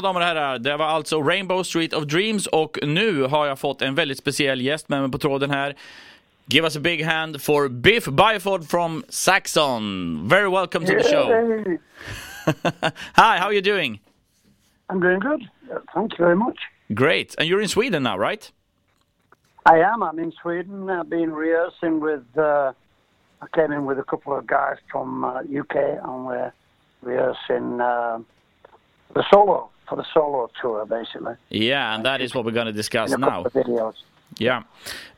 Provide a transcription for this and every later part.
Mina damer och herrar, det var alltså Rainbow Street of Dreams och nu har jag fått en väldigt speciell gäst med mig på tråden här. Give us a big hand for Biff Byford from Saxon. Very welcome to the show. Hi, how are you doing? I'm doing good. Thank you very much. Great. And you're in Sweden now, right? I am. I'm in Sweden. I've been rehearsing with. Uh, I came in with a couple of guys from uh, UK, and we're rehearsing uh, the solo for the solo tour, basically. Yeah, and that is what we're going to discuss now. videos. Yeah.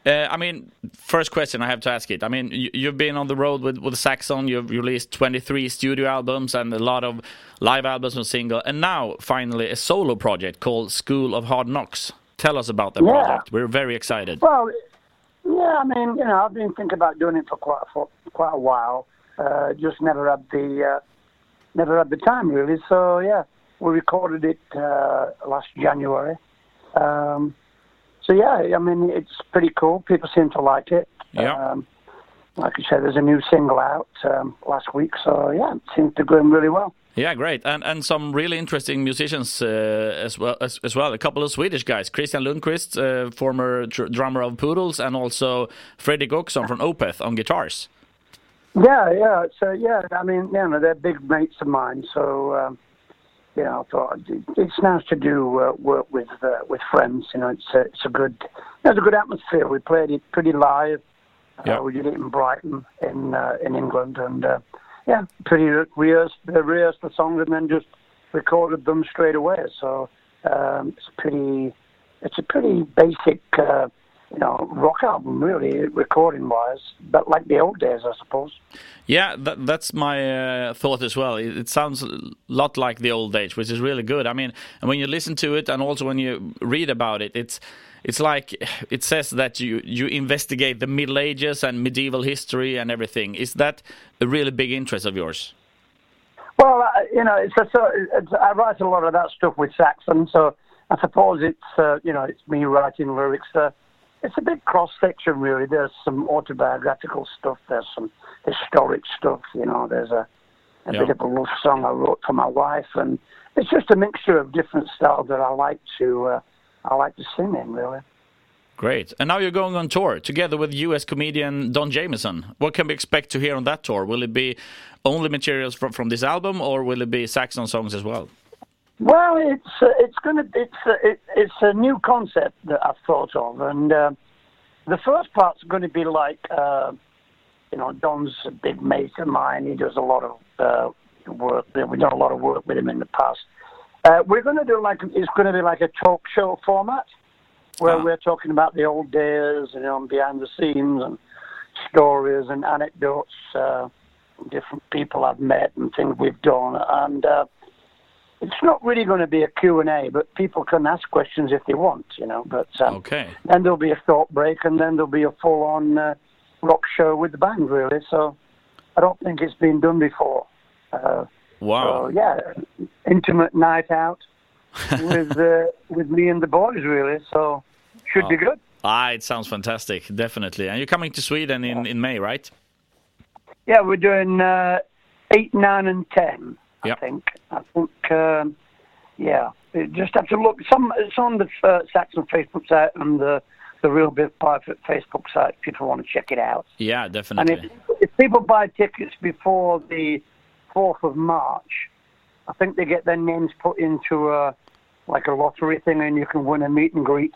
Uh, I mean, first question I have to ask it. I mean, you, you've been on the road with, with Saxon, you've released 23 studio albums and a lot of live albums and single, and now finally a solo project called School of Hard Knocks. Tell us about that Yeah. project. We're very excited. Well, yeah. I mean, you know, I've been thinking about doing it for quite for quite a while. Uh, just never had the uh, never had the time really. So yeah, we recorded it uh, last January. Um, so yeah, I mean, it's pretty cool. People seem to like it. Yeah. Um, like you said, there's a new single out um, last week. So yeah, it seems to be going really well. Yeah, great, and and some really interesting musicians uh, as well as, as well. A couple of Swedish guys, Christian Lundqvist, uh, former dr- drummer of Poodles, and also Fredrik Åkesson from Opeth on guitars. Yeah, yeah. So yeah, I mean, you know, they're big mates of mine. So um, you know, I thought it's nice to do uh, work with uh, with friends. You know, it's a, it's a good, it's a good atmosphere. We played it pretty live. Uh, we did it in Brighton in uh, in England, and uh, yeah, pretty rehearsed, rehearsed the songs and then just recorded them straight away. So um, it's pretty, it's a pretty basic. You know, rock album, really, recording-wise, but like the old days, I suppose. Yeah, that, that's my uh, thought as well. It, it sounds a lot like the old age, which is really good. I mean, when you listen to it, and also when you read about it, it's it's like it says that you you investigate the Middle Ages and medieval history and everything. Is that a really big interest of yours? Well, uh, you know, it's a, so it's, I write a lot of that stuff with Saxon, so I suppose it's uh, you know it's me writing lyrics. Uh, it's a big cross section, really. There's some autobiographical stuff. There's some historic stuff. You know, there's a, a Yeah. bit of a love song I wrote for my wife, and it's just a mixture of different styles that I like to uh, I like to sing in, really. Great. And now you're going on tour together with US comedian Don Jamieson. What can we expect to hear on that tour? Will it be only materials from, from this album or will it be Saxon songs as well? Well, it's uh, it's gonna it's uh, it, it's a new concept that I've thought of, and uh, the first part's going to be like uh, you know Don's a big mate of mine. He does a lot of uh, work. We've done a lot of work with him in the past. Uh, we're going to do like it's going to be like a talk show format where Ah. we're talking about the old days, and you know, behind the scenes and stories and anecdotes, uh, different people I've met and things we've done, and. It's not really going to be a Q&A, but people can ask questions if they want, you know. But um, Okay. then there'll be a short break, and then there'll be a full-on uh, rock show with the band, really. So I don't think it's been done before. Uh, Wow. so yeah, intimate night out with uh, with me and the boys, really. So should be good. Ah, it sounds fantastic, definitely. And you're coming to Sweden in, in May, right? Yeah, we're doing uh, eight, nine, and ten. Yep. I think. I think. Um, yeah, you just have to look. Some it's on the uh, Saxon Facebook site and the the Real Big Private Facebook site. If people want to check it out. Yeah, And definitely. if if people buy tickets before the fourth of March, I think they get their names put into a like a lottery thing, and you can win a meet and greet.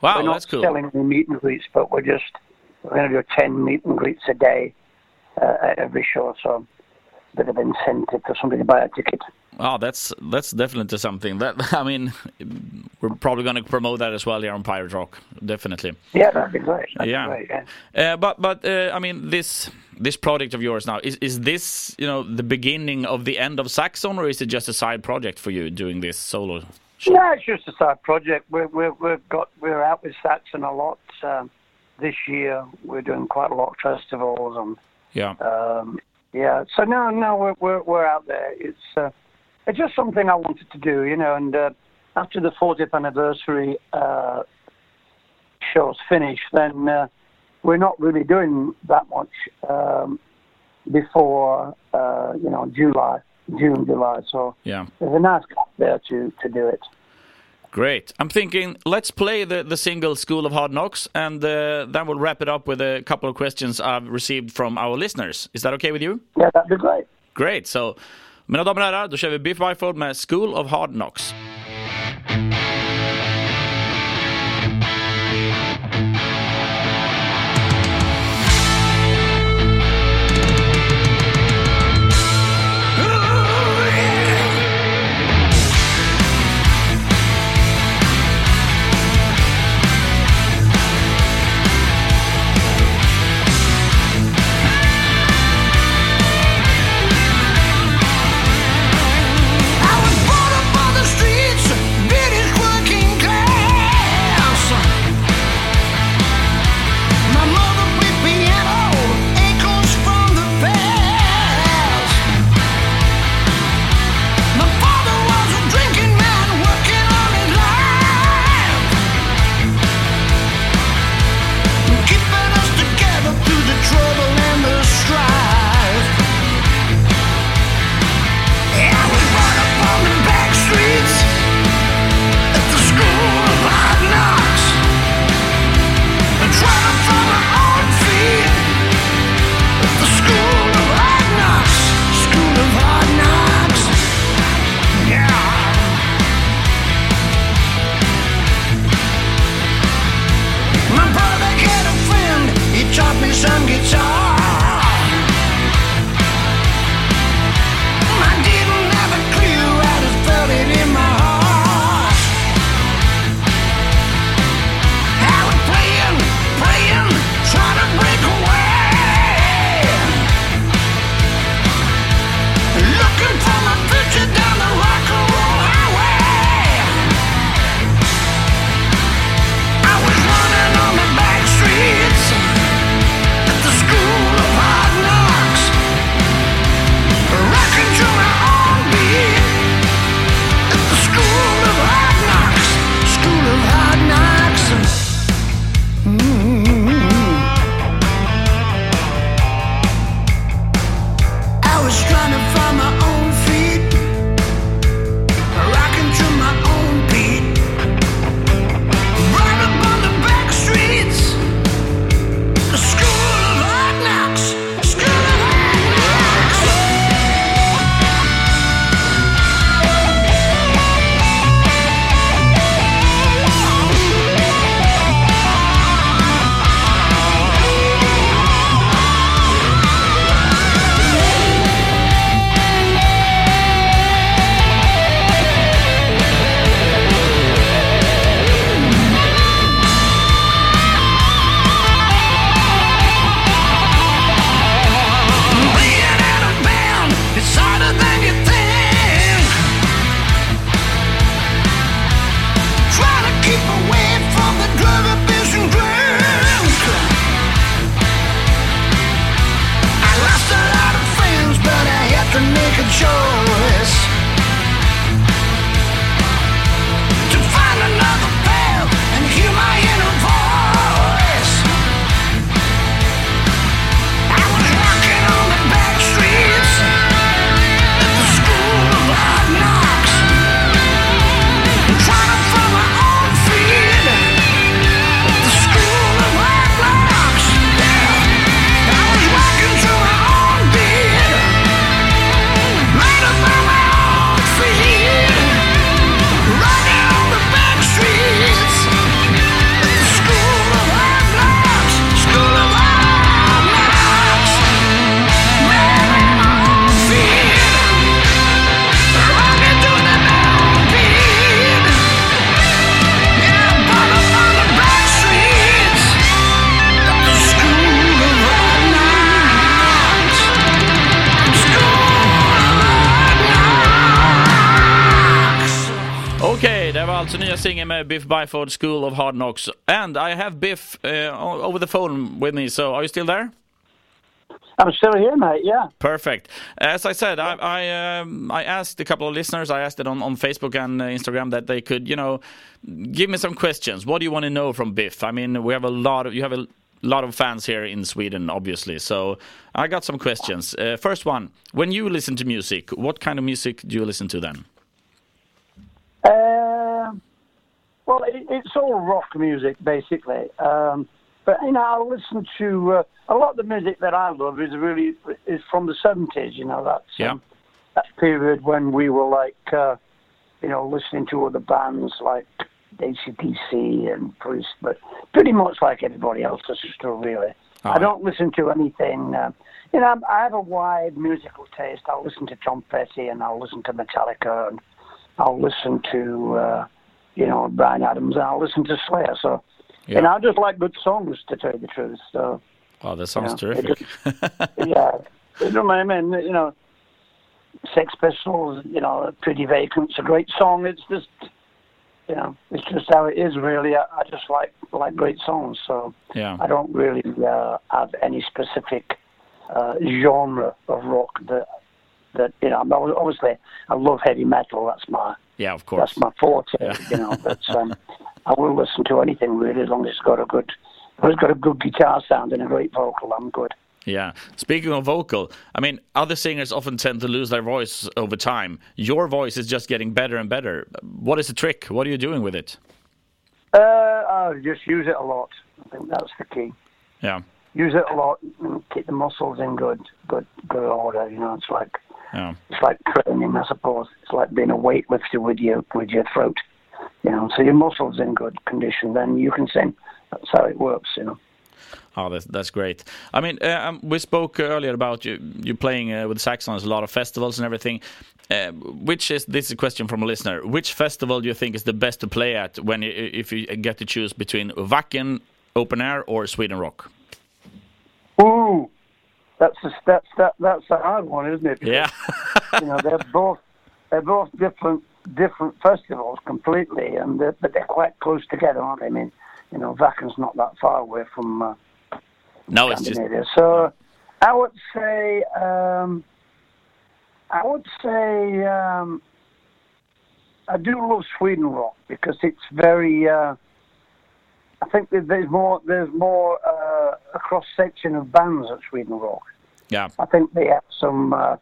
Wow, we're not that's cool. selling any meet and greets, but we're just we're going to do ten meet and greets a day uh, at every show. So bit of incentive for somebody to buy a ticket. Oh, that's that's definitely something. That I mean, we're probably going to promote that as well here on Pirate Rock. Definitely. Yeah, that'd be great. That'd Yeah. be great. Yeah. Uh, but but uh, I mean this this project of yours now is is this you know the beginning of the end of Saxon or is it just a side project for you doing this solo? show? No, it's just a side project. We're we're we've got we're out with Saxon a lot um, this year. We're doing quite a lot of festivals and Yeah. um, yeah. So no, no, we're we're, we're out there. It's uh, it's just something I wanted to do, you know. And uh, after the 40th anniversary uh, show's finished, then uh, we're not really doing that much um, before uh, you know July. June, July. So Yeah. there's a nice gap there to, to do it. Great. I'm thinking let's play the, the single School of Hard Knocks and uh, then we'll wrap it up with a couple of questions I've received from our listeners. Is that okay with you? Yeah, that'd be great. Great. So, mina damer och herrar, då kör vi Biff Byford med School of Hard Knocks. Singeln Biff Byford, School of Hard Knocks. And I have Biff uh, over the phone with me, so are you still there? I'm still here, mate. Yeah. Perfect. As I said, I I, um, I asked a couple of listeners. I asked it on, on Facebook and uh, Instagram that they could, you know, give me some questions. What do you want to know from Biff? I mean, we have a lot of you have a lot of fans here in Sweden, obviously. So I got some questions. Uh, first one: When you listen to music, what kind of music do you listen to then? Um, well, it, it's all rock music basically. Um, but you know, I listen to uh, a lot of the music that I love is really is from the seventies. You know, that's Yeah. um, that period when we were like, uh, you know, listening to other bands like ACDC and Priest, but pretty much like everybody else. Still really. Oh, I don't listen to anything. Uh, you know, I have a wide musical taste. I'll listen to Tom Petty and I'll listen to Metallica and I'll listen to, uh, you know, Bryan Adams and I'll listen to Slayer. So, Yeah. and I just like good songs to tell you the truth. So, Oh, that sounds Yeah, it terrific. yeah, you know what I mean? You know, Sex Pistols, you know, Pretty Vacant's a great song. It's just, you know, it's just how it is. Really, I, I just like like great songs. So yeah. I don't really uh, have any specific uh, genre of rock that that you know. I mean, Obviously, I love heavy metal. That's my Yeah, of course. that's my forte. Yeah. You know, but um, I will listen to anything really as long as it's got a good, as it's got a good guitar sound and a great vocal. I'm good. Yeah. Speaking of vocal, I mean, other singers often tend to lose their voice over time. Your voice is just getting better and better. What is the trick? What are you doing with it? Uh, I just use it a lot. I think that's the key. Yeah. Use it a lot and keep the muscles in good, good, good order. You know, it's like Yeah. it's like training, I suppose. It's like being a weightlifter with your with your throat. You know, so your muscles in good condition, then you can sing. That's how it works. You know. Oh, that's, that's great. I mean, uh, um, we spoke earlier about you you playing uh, with Saxons, a lot of festivals and everything. Uh, which is this is a question from a listener? Which festival do you think is the best to play at when you, if you get to choose between Wacken Open Air or Sweden Rock? Ooh, that's a, that's that that's a hard one, isn't it? Because, Yeah, you know, they're both they're both different different festivals completely, and they're, but they're quite close together, aren't they? I mean, you know, Wacken's not that far away from uh, no, it's just So I would say um, I would say um, I do love Sweden rock because it's very. Uh, I think there's more there's more uh, a cross section of bands at Sweden rock. yeah, I think they have some uh,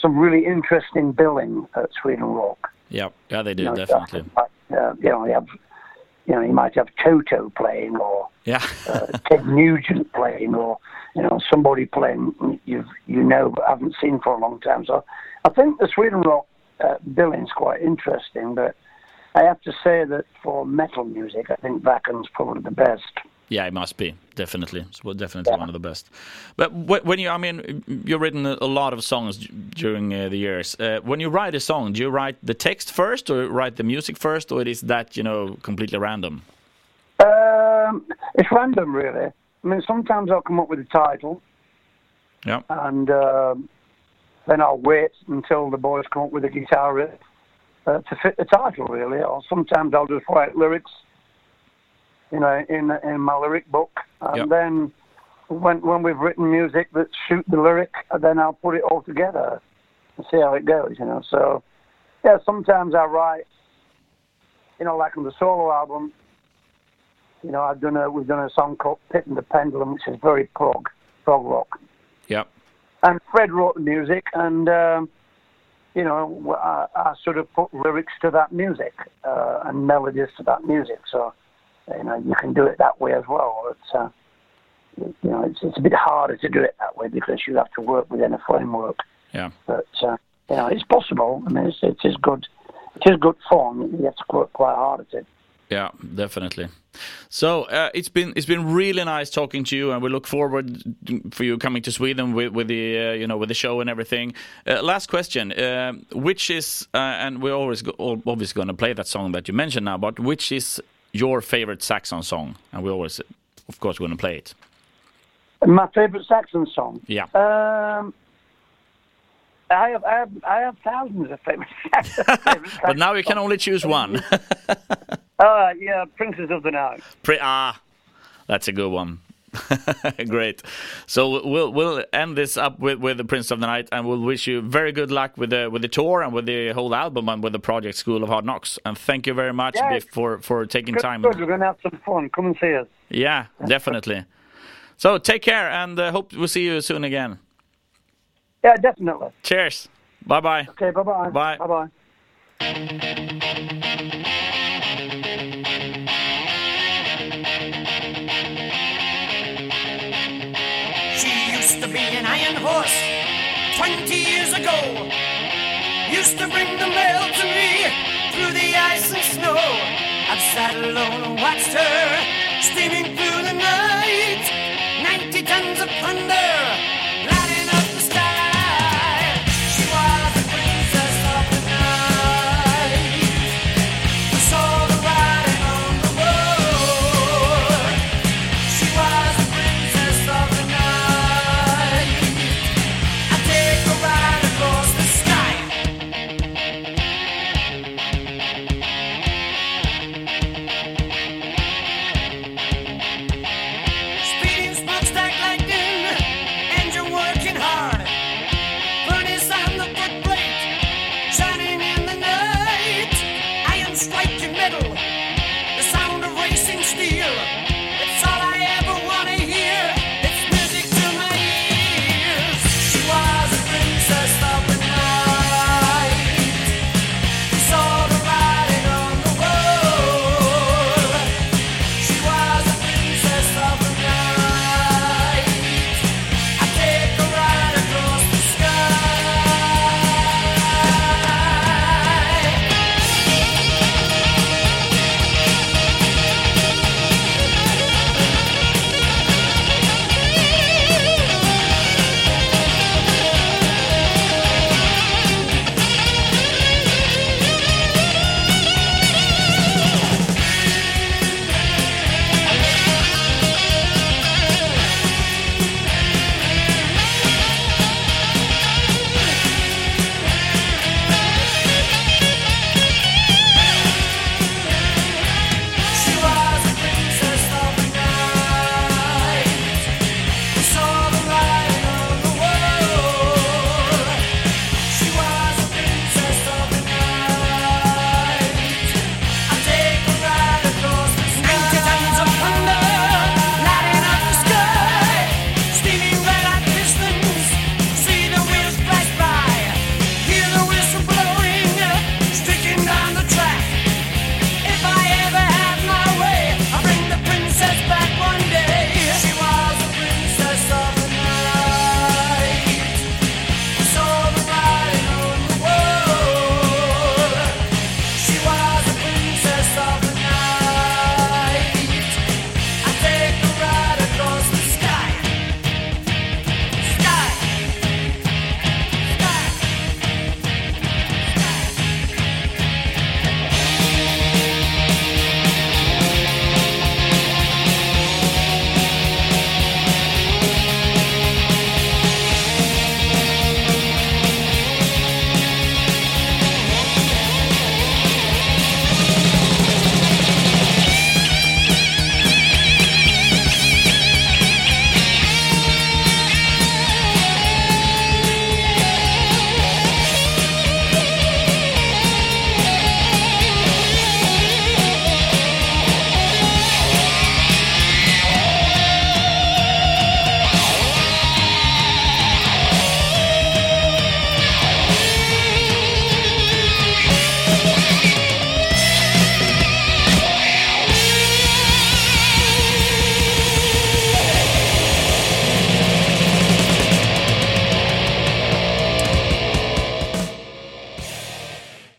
some really interesting billing at Sweden rock. yeah, yeah. They do You know, definitely. Like, uh, you know, you have you know you might have Toto playing or Yeah, uh, Ted Nugent playing, or you know somebody playing you you know but haven't seen for a long time. So I think the Sweden rock uh, billing's quite interesting, but I have to say that for metal music, I think Wacken's probably the best. yeah. It must be definitely. It's definitely one of the best. But when you, I mean, you've written a lot of songs during uh, the years. Uh, when you write a song, do you write the text first, or write the music first, or is that you know completely random? Um, it's random, really. I mean, sometimes I'll come up with a title, Yeah, and um, then I'll wait until the boys come up with a guitar riff uh, to fit the title, really. Or sometimes I'll just write lyrics, you know, in in my lyric book, and Yep. then when when we've written music that shoot the lyric, then I'll put it all together and see how it goes, you know. So, yeah, sometimes I write, you know, like on the solo album. You know, I've done a we've done a song called "Pit and the Pendulum," which is very prog prog rock yeah, and Fred wrote the music, and um, you know, I, I sort of put lyrics to that music uh, and melodies to that music. So, you know, you can do it that way as well. It's, uh, you know, it's, it's a bit harder to do it that way because you have to work within a framework. yeah. But uh, you know, it's possible. I mean, it's, it is good. It is good fun. You have to work quite hard at it. Yeah, definitely. So uh, it's been it's been really nice talking to you, and we look forward for you coming to Sweden with with the uh, you know with the show and everything. Uh, last question, uh, which is uh, and we're always go obviously going to play that song that you mentioned now, but which is your favorite Saxon song? And we always, of course, going to play it. My favorite Saxon song. Yeah. Um, I have, I have, I have thousands of favorite But now you can only choose one. Uh, yeah, Princess of the Night. Pre- ah, that's a good one. Great. So we'll we'll end this up with, with the Prince of the Night, and we'll wish you very good luck with the with the tour and with the whole album and with the project School of Hard Knocks. And thank you very much. Biff, for for taking Good, time. good. We're going to have some fun. Come and see us. Yeah, definitely. So take care, and uh, hope we'll see you soon again. Yeah, definitely. Cheers. Bye bye. Okay, bye bye. Bye. Bye horse. Twenty years ago, used to bring the mail to me through the ice and snow. I've sat alone and watched her steaming through the night. Ninety tons of thunder.